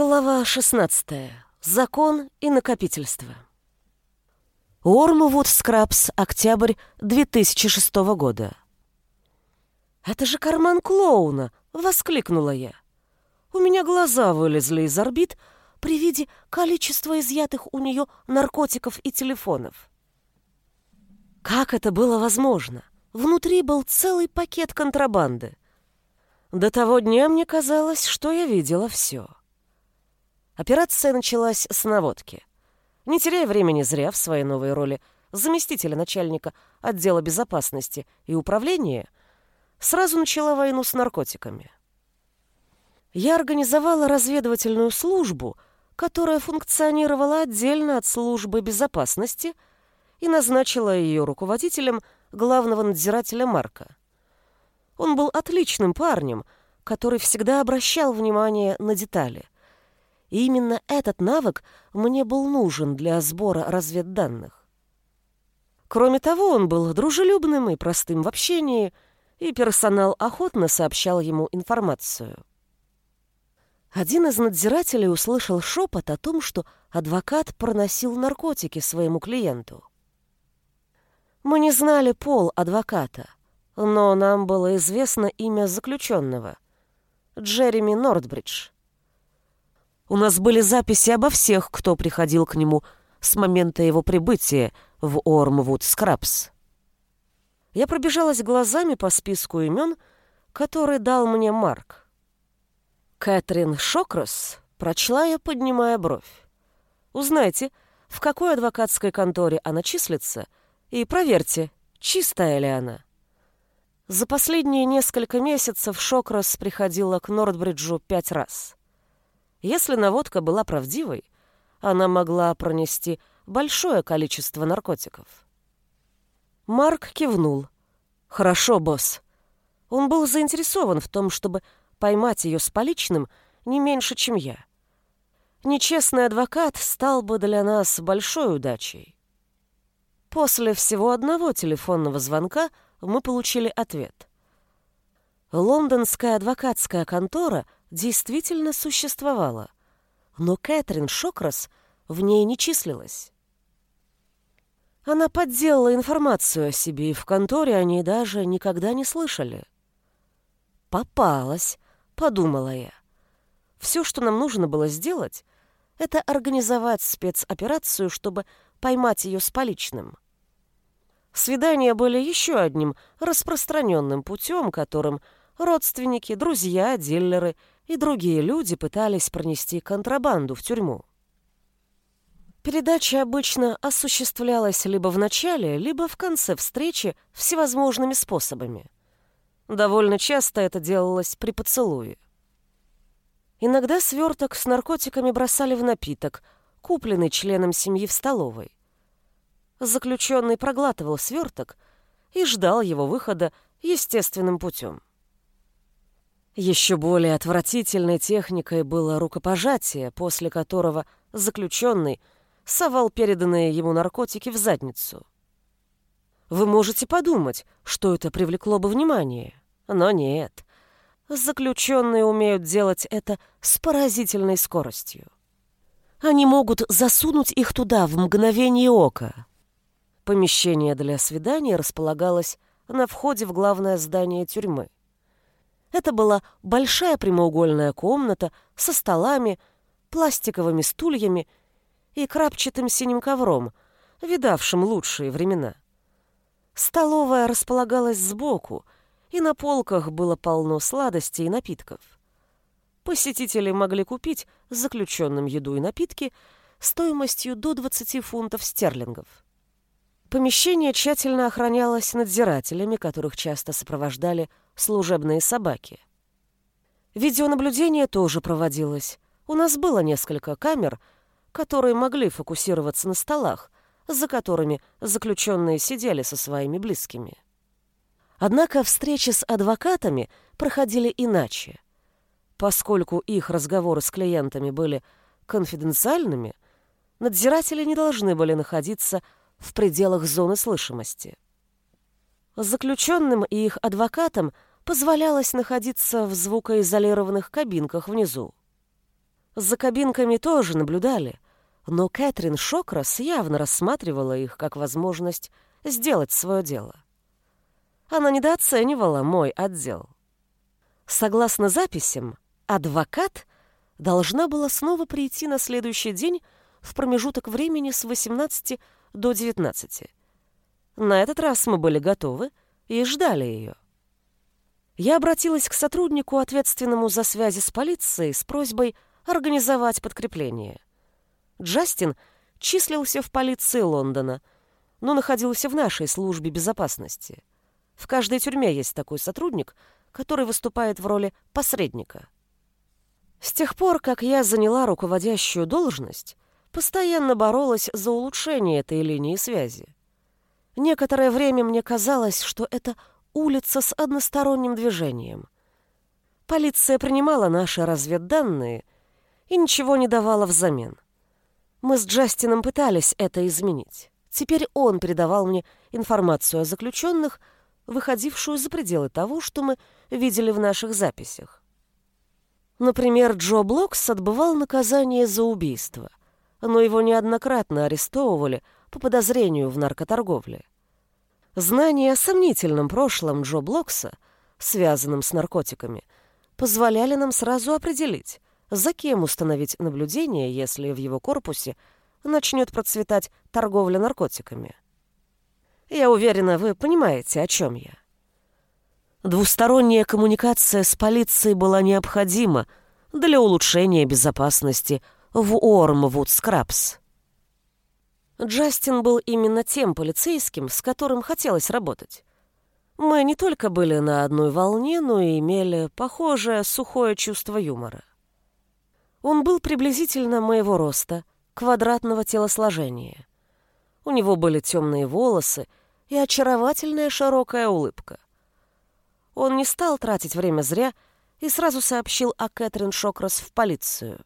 Глава 16. Закон и накопительство. Ормвуд Скрабс, октябрь 2006 года. «Это же карман клоуна!» — воскликнула я. У меня глаза вылезли из орбит при виде количества изъятых у нее наркотиков и телефонов. Как это было возможно? Внутри был целый пакет контрабанды. До того дня мне казалось, что я видела все. Операция началась с наводки. Не теряя времени зря в своей новой роли заместителя начальника отдела безопасности и управления, сразу начала войну с наркотиками. Я организовала разведывательную службу, которая функционировала отдельно от службы безопасности и назначила ее руководителем главного надзирателя Марка. Он был отличным парнем, который всегда обращал внимание на детали – и именно этот навык мне был нужен для сбора разведданных. Кроме того, он был дружелюбным и простым в общении, и персонал охотно сообщал ему информацию. Один из надзирателей услышал шепот о том, что адвокат проносил наркотики своему клиенту. Мы не знали пол адвоката, но нам было известно имя заключенного — Джереми Нордбридж. У нас были записи обо всех, кто приходил к нему с момента его прибытия в Ормвуд Скрабс. Я пробежалась глазами по списку имен, который дал мне Марк. Кэтрин Шокрос прочла я, поднимая бровь. Узнайте, в какой адвокатской конторе она числится, и проверьте, чистая ли она. За последние несколько месяцев Шокрос приходила к Нордбриджу пять раз. Если наводка была правдивой, она могла пронести большое количество наркотиков. Марк кивнул. «Хорошо, босс». Он был заинтересован в том, чтобы поймать ее с поличным не меньше, чем я. Нечестный адвокат стал бы для нас большой удачей. После всего одного телефонного звонка мы получили ответ. Лондонская адвокатская контора — действительно существовала, но Кэтрин Шокрас в ней не числилась. Она подделала информацию о себе, и в конторе они даже никогда не слышали. «Попалась», — подумала я. «Все, что нам нужно было сделать, это организовать спецоперацию, чтобы поймать ее с поличным». Свидания были еще одним распространенным путем, которым родственники, друзья, дилеры и другие люди пытались пронести контрабанду в тюрьму. Передача обычно осуществлялась либо в начале, либо в конце встречи всевозможными способами. Довольно часто это делалось при поцелуе. Иногда сверток с наркотиками бросали в напиток, купленный членом семьи в столовой. Заключенный проглатывал сверток и ждал его выхода естественным путем. Еще более отвратительной техникой было рукопожатие, после которого заключенный совал переданные ему наркотики в задницу. Вы можете подумать, что это привлекло бы внимание, но нет. Заключенные умеют делать это с поразительной скоростью. Они могут засунуть их туда в мгновение ока. Помещение для свидания располагалось на входе в главное здание тюрьмы. Это была большая прямоугольная комната со столами, пластиковыми стульями и крапчатым синим ковром, видавшим лучшие времена. Столовая располагалась сбоку, и на полках было полно сладостей и напитков. Посетители могли купить заключенным еду и напитки стоимостью до 20 фунтов стерлингов. Помещение тщательно охранялось надзирателями, которых часто сопровождали служебные собаки. Видеонаблюдение тоже проводилось. У нас было несколько камер, которые могли фокусироваться на столах, за которыми заключенные сидели со своими близкими. Однако встречи с адвокатами проходили иначе. Поскольку их разговоры с клиентами были конфиденциальными, надзиратели не должны были находиться в пределах зоны слышимости. Заключенным и их адвокатам позволялось находиться в звукоизолированных кабинках внизу. За кабинками тоже наблюдали, но Кэтрин Шокрас явно рассматривала их как возможность сделать свое дело. Она недооценивала мой отдел. Согласно записям, адвокат должна была снова прийти на следующий день в промежуток времени с 18 до 19. На этот раз мы были готовы и ждали ее. Я обратилась к сотруднику, ответственному за связи с полицией, с просьбой организовать подкрепление. Джастин числился в полиции Лондона, но находился в нашей службе безопасности. В каждой тюрьме есть такой сотрудник, который выступает в роли посредника. С тех пор, как я заняла руководящую должность, постоянно боролась за улучшение этой линии связи. Некоторое время мне казалось, что это улица с односторонним движением. Полиция принимала наши разведданные и ничего не давала взамен. Мы с Джастином пытались это изменить. Теперь он передавал мне информацию о заключенных, выходившую за пределы того, что мы видели в наших записях. Например, Джо Блокс отбывал наказание за убийство, но его неоднократно арестовывали по подозрению в наркоторговле. Знания о сомнительном прошлом Джо Блокса, связанном с наркотиками, позволяли нам сразу определить, за кем установить наблюдение, если в его корпусе начнет процветать торговля наркотиками. Я уверена, вы понимаете, о чем я. Двусторонняя коммуникация с полицией была необходима для улучшения безопасности в Уормвуд-Скрабс. Джастин был именно тем полицейским, с которым хотелось работать. Мы не только были на одной волне, но и имели похожее сухое чувство юмора. Он был приблизительно моего роста, квадратного телосложения. У него были темные волосы и очаровательная широкая улыбка. Он не стал тратить время зря и сразу сообщил о Кэтрин Шокрас в полицию.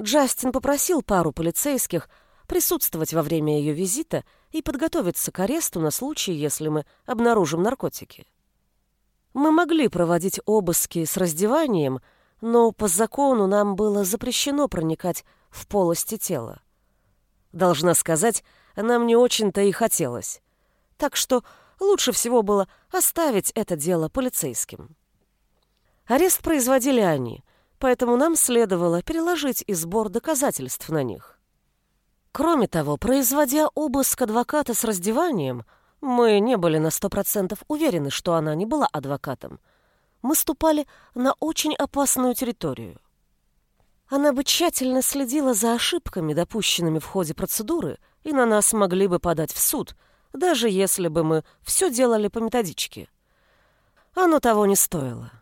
Джастин попросил пару полицейских присутствовать во время ее визита и подготовиться к аресту на случай, если мы обнаружим наркотики. Мы могли проводить обыски с раздеванием, но по закону нам было запрещено проникать в полости тела. Должна сказать, нам не очень-то и хотелось. Так что лучше всего было оставить это дело полицейским. Арест производили они, поэтому нам следовало переложить и сбор доказательств на них. Кроме того, производя обыск адвоката с раздеванием, мы не были на сто процентов уверены, что она не была адвокатом. Мы ступали на очень опасную территорию. Она бы тщательно следила за ошибками, допущенными в ходе процедуры, и на нас могли бы подать в суд, даже если бы мы все делали по методичке. Оно того не стоило.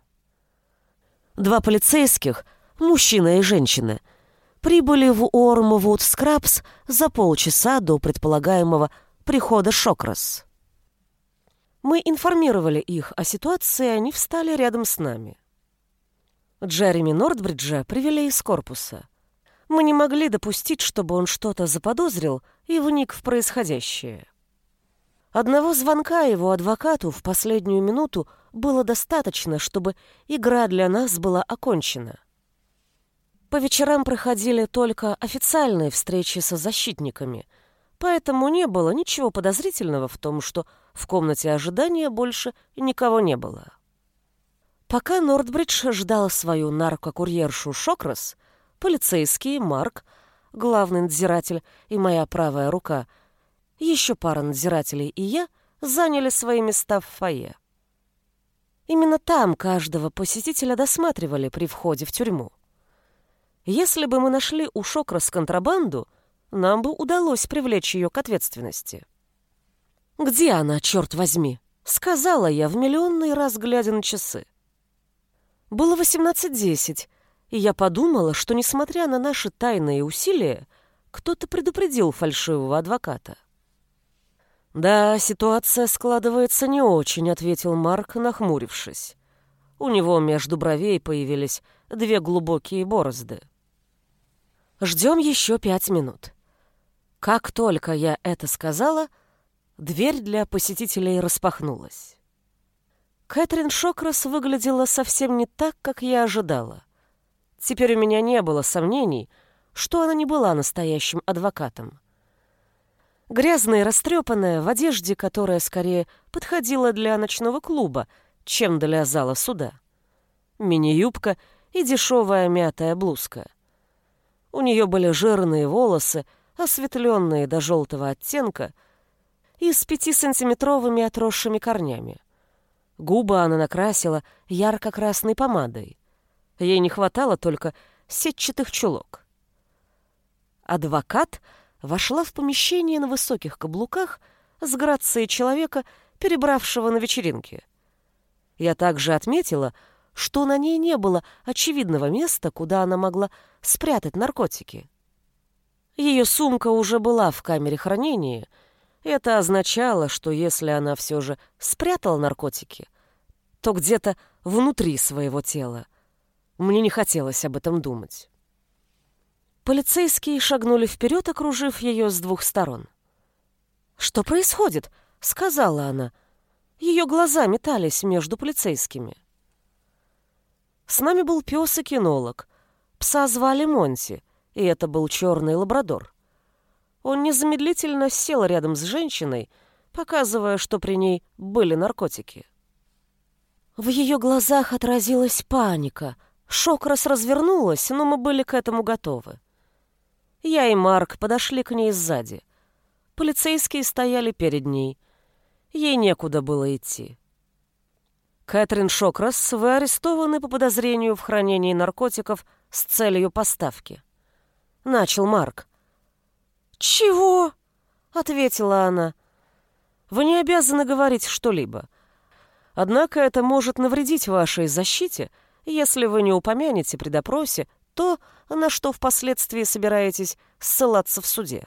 Два полицейских, мужчина и женщина — прибыли в Уормвуд Скрабс за полчаса до предполагаемого прихода Шокрас. Мы информировали их о ситуации, и они встали рядом с нами. Джереми Нордбриджа привели из корпуса. Мы не могли допустить, чтобы он что-то заподозрил и вник в происходящее. Одного звонка его адвокату в последнюю минуту было достаточно, чтобы игра для нас была окончена. По вечерам проходили только официальные встречи со защитниками, поэтому не было ничего подозрительного в том, что в комнате ожидания больше никого не было. Пока Нордбридж ждал свою наркокурьершу Шокрас, полицейский Марк, главный надзиратель и моя правая рука, еще пара надзирателей и я заняли свои места в фойе. Именно там каждого посетителя досматривали при входе в тюрьму. Если бы мы нашли у Шокрас контрабанду, нам бы удалось привлечь ее к ответственности. «Где она, черт возьми?» — сказала я в миллионный раз, глядя на часы. Было 18.10, и я подумала, что, несмотря на наши тайные усилия, кто-то предупредил фальшивого адвоката. «Да, ситуация складывается не очень», — ответил Марк, нахмурившись. У него между бровей появились две глубокие борозды. Ждем еще пять минут. Как только я это сказала, дверь для посетителей распахнулась. Кэтрин Шокрас выглядела совсем не так, как я ожидала. Теперь у меня не было сомнений, что она не была настоящим адвокатом. Грязная и растрепанная, в одежде, которая скорее подходила для ночного клуба, чем для зала суда. Мини-юбка и дешевая мятая блузка. У нее были жирные волосы, осветленные до желтого оттенка, и с пятисантиметровыми отросшими корнями. Губы она накрасила ярко-красной помадой. Ей не хватало только сетчатых чулок. Адвокат вошла в помещение на высоких каблуках с грацией человека, перебравшего на вечеринке. Я также отметила, что на ней не было очевидного места, куда она могла спрятать наркотики. Ее сумка уже была в камере хранения. Это означало, что если она все же спрятала наркотики, то где-то внутри своего тела. Мне не хотелось об этом думать. Полицейские шагнули вперед, окружив ее с двух сторон. «Что происходит?» — сказала она. Ее глаза метались между полицейскими. С нами был пес и кинолог. Пса звали Монти, и это был черный лабрадор. Он незамедлительно сел рядом с женщиной, показывая, что при ней были наркотики. В ее глазах отразилась паника. Шок раз развернулась, но мы были к этому готовы. Я и Марк подошли к ней сзади. Полицейские стояли перед ней. Ей некуда было идти. Кэтрин Шокрас, вы арестованы по подозрению в хранении наркотиков с целью поставки. Начал Марк. «Чего?» — ответила она. «Вы не обязаны говорить что-либо. Однако это может навредить вашей защите, если вы не упомянете при допросе то, на что впоследствии собираетесь ссылаться в суде.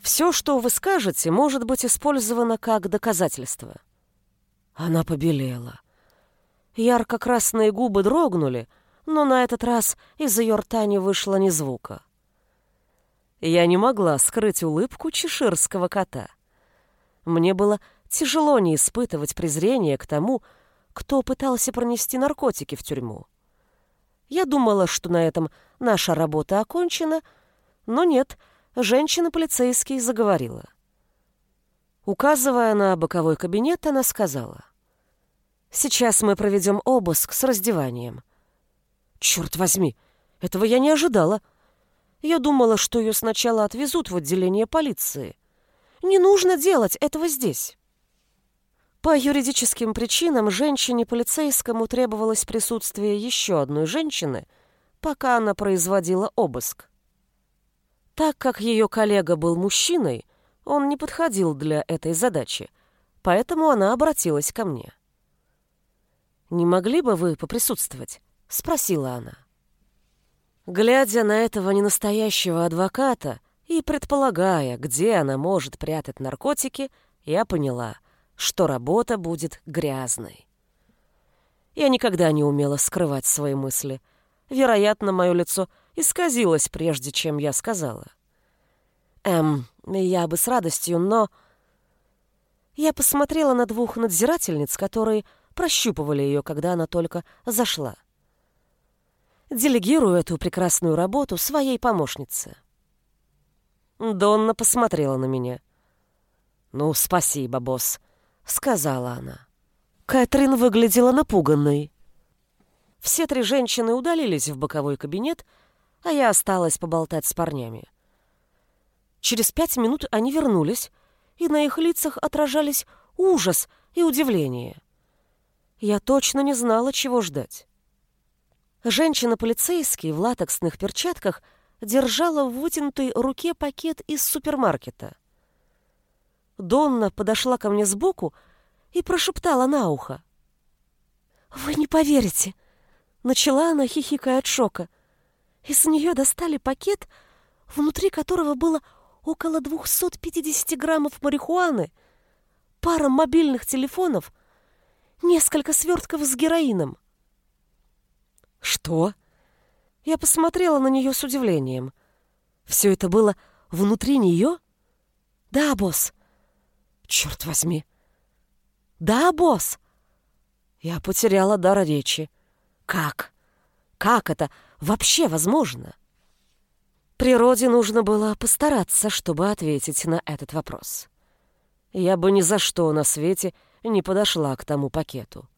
Все, что вы скажете, может быть использовано как доказательство». Она побелела. Ярко-красные губы дрогнули, но на этот раз из ее рта не вышло ни звука. Я не могла скрыть улыбку чеширского кота. Мне было тяжело не испытывать презрение к тому, кто пытался пронести наркотики в тюрьму. Я думала, что на этом наша работа окончена, но нет, женщина-полицейский заговорила. Указывая на боковой кабинет, она сказала. «Сейчас мы проведем обыск с раздеванием». «Черт возьми, этого я не ожидала. Я думала, что ее сначала отвезут в отделение полиции. Не нужно делать этого здесь». По юридическим причинам женщине-полицейскому требовалось присутствие еще одной женщины, пока она производила обыск. Так как ее коллега был мужчиной, он не подходил для этой задачи, поэтому она обратилась ко мне. «Не могли бы вы поприсутствовать?» — спросила она. Глядя на этого ненастоящего адвоката и предполагая, где она может прятать наркотики, я поняла, что работа будет грязной. Я никогда не умела скрывать свои мысли. Вероятно, мое лицо исказилось, прежде чем я сказала. Эм, я бы с радостью, но... Я посмотрела на двух надзирательниц, которые прощупывали ее, когда она только зашла. Делегирую эту прекрасную работу своей помощнице. Донна посмотрела на меня. «Ну, спасибо, босс», — сказала она. Кэтрин выглядела напуганной. Все три женщины удалились в боковой кабинет, а я осталась поболтать с парнями. Через пять минут они вернулись, и на их лицах отражались ужас и удивление. Я точно не знала, чего ждать. Женщина-полицейский в латексных перчатках держала в вытянутой руке пакет из супермаркета. Донна подошла ко мне сбоку и прошептала на ухо. «Вы не поверите!» Начала она, хихикая от шока. Из нее достали пакет, внутри которого было около 250 граммов марихуаны, пара мобильных телефонов, несколько свертков с героином. «Что?» Я посмотрела на нее с удивлением. «Все это было внутри нее?» «Да, босс». «Черт возьми!» «Да, босс!» Я потеряла дар речи. «Как? Как это вообще возможно? Природе нужно было постараться, чтобы ответить на этот вопрос. Я бы ни за что на свете не подошла к тому пакету.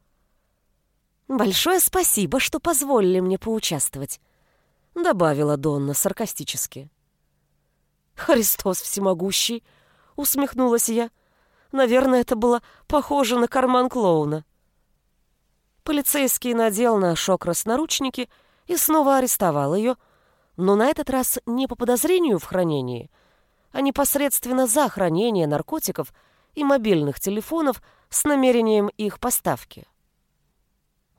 «Большое спасибо, что позволили мне поучаствовать», — добавила Донна саркастически. «Христос всемогущий!» — усмехнулась я. Наверное, это было похоже на карман клоуна. Полицейский надел на Шокрас наручники и снова арестовал ее, но на этот раз не по подозрению в хранении, а непосредственно за хранение наркотиков и мобильных телефонов с намерением их поставки.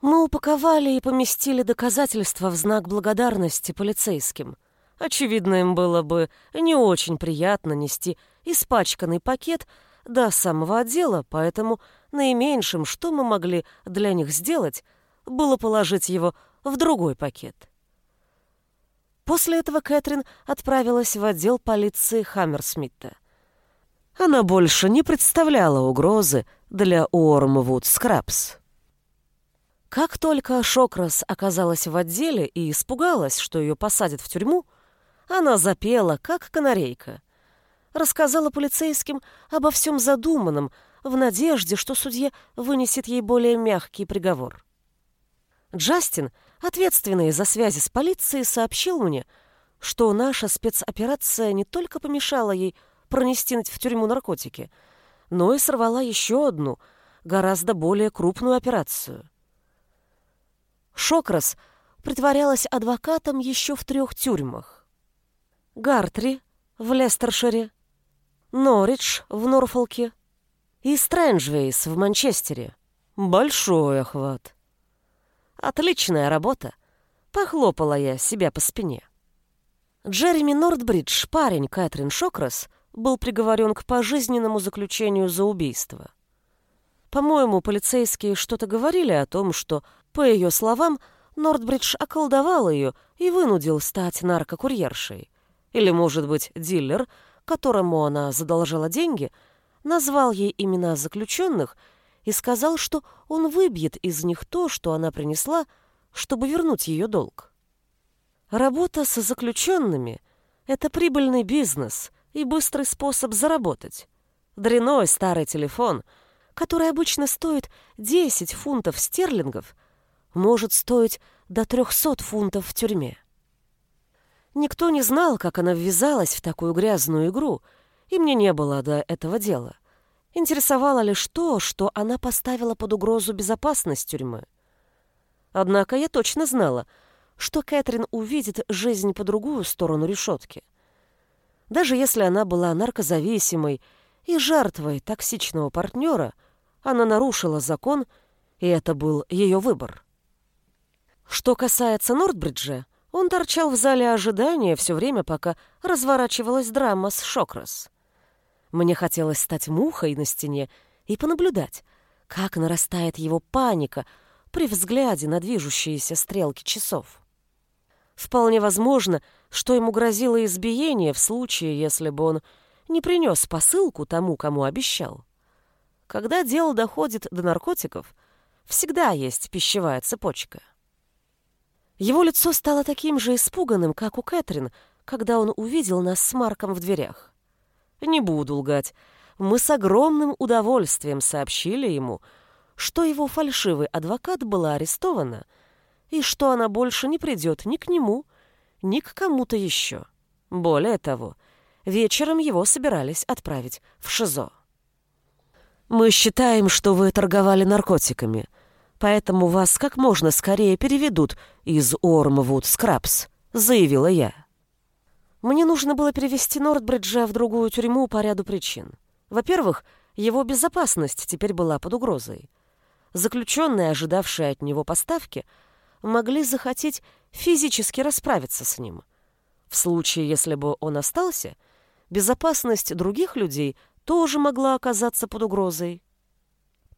Мы упаковали и поместили доказательства в знак благодарности полицейским. Очевидно, им было бы не очень приятно нести испачканный пакет до самого отдела, поэтому наименьшим, что мы могли для них сделать, было положить его в другой пакет. После этого Кэтрин отправилась в отдел полиции Хаммерсмитта. Она больше не представляла угрозы для Уормвуд Скрабс. Как только Шокрас оказалась в отделе и испугалась, что ее посадят в тюрьму, она запела, как канарейка — рассказала полицейским обо всем задуманном, в надежде, что судья вынесет ей более мягкий приговор. Джастин, ответственный за связи с полицией, сообщил мне, что наша спецоперация не только помешала ей пронести в тюрьму наркотики, но и сорвала еще одну, гораздо более крупную операцию. Шокрас притворялась адвокатом еще в трех тюрьмах. Гартри в Лестершире, Норридж в Норфолке и Стрэнджвейс в Манчестере. Большой охват. Отличная работа. Похлопала я себя по спине. Джереми Нордбридж, парень Кэтрин Шокрас, был приговорен к пожизненному заключению за убийство. По-моему, полицейские что-то говорили о том, что, по ее словам, Нордбридж околдовал ее и вынудил стать наркокурьершей. Или, может быть, дилер — которому она задолжала деньги, назвал ей имена заключенных и сказал, что он выбьет из них то, что она принесла, чтобы вернуть ее долг. Работа с заключенными — это прибыльный бизнес и быстрый способ заработать. Дряной старый телефон, который обычно стоит 10 фунтов стерлингов, может стоить до 300 фунтов в тюрьме. Никто не знал, как она ввязалась в такую грязную игру, и мне не было до этого дела. Интересовало лишь то, что она поставила под угрозу безопасность тюрьмы. Однако я точно знала, что Кэтрин увидит жизнь по другую сторону решетки. Даже если она была наркозависимой и жертвой токсичного партнера, она нарушила закон, и это был ее выбор. Что касается Нордбриджа, он торчал в зале ожидания все время, пока разворачивалась драма с Шокрас. Мне хотелось стать мухой на стене и понаблюдать, как нарастает его паника при взгляде на движущиеся стрелки часов. Вполне возможно, что ему грозило избиение в случае, если бы он не принес посылку тому, кому обещал. Когда дело доходит до наркотиков, всегда есть пищевая цепочка. Его лицо стало таким же испуганным, как у Кэтрин, когда он увидел нас с Марком в дверях. Не буду лгать, мы с огромным удовольствием сообщили ему, что его фальшивый адвокат была арестована и что она больше не придет ни к нему, ни к кому-то еще. Более того, вечером его собирались отправить в ШИЗО. «Мы считаем, что вы торговали наркотиками», поэтому вас как можно скорее переведут из Ормвуд Скрабс», — заявила я. Мне нужно было перевести Нордбриджа в другую тюрьму по ряду причин. Во-первых, его безопасность теперь была под угрозой. Заключенные, ожидавшие от него поставки, могли захотеть физически расправиться с ним. В случае, если бы он остался, безопасность других людей тоже могла оказаться под угрозой.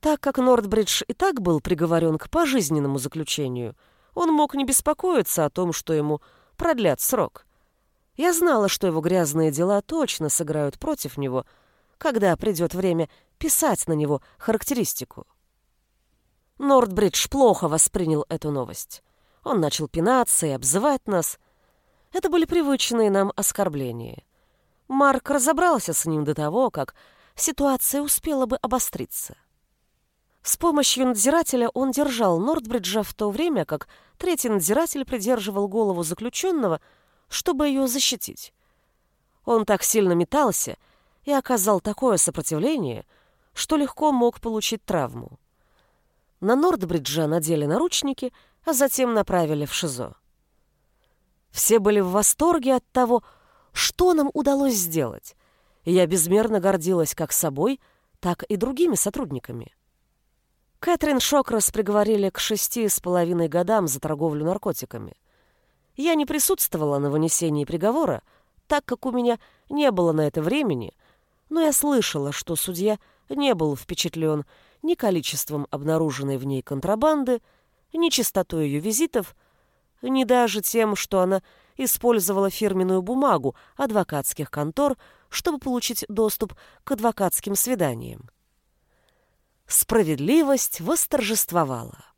Так как Нордбридж и так был приговорен к пожизненному заключению, он мог не беспокоиться о том, что ему продлят срок. Я знала, что его грязные дела точно сыграют против него, когда придет время писать на него характеристику. Нордбридж плохо воспринял эту новость. Он начал пинаться и обзывать нас. Это были привычные нам оскорбления. Марк разобрался с ним до того, как ситуация успела бы обостриться. С помощью надзирателя он держал Нордбриджа в то время, как третий надзиратель придерживал голову заключенного, чтобы ее защитить. Он так сильно метался и оказал такое сопротивление, что легко мог получить травму. На Нордбриджа надели наручники, а затем направили в ШИЗО. Все были в восторге от того, что нам удалось сделать, и я безмерно гордилась как собой, так и другими сотрудниками. Кэтрин Шокрас приговорили к шести с половиной годам за торговлю наркотиками. Я не присутствовала на вынесении приговора, так как у меня не было на это времени, но я слышала, что судья не был впечатлен ни количеством обнаруженной в ней контрабанды, ни частотой ее визитов, ни даже тем, что она использовала фирменную бумагу адвокатских контор, чтобы получить доступ к адвокатским свиданиям. Справедливость восторжествовала.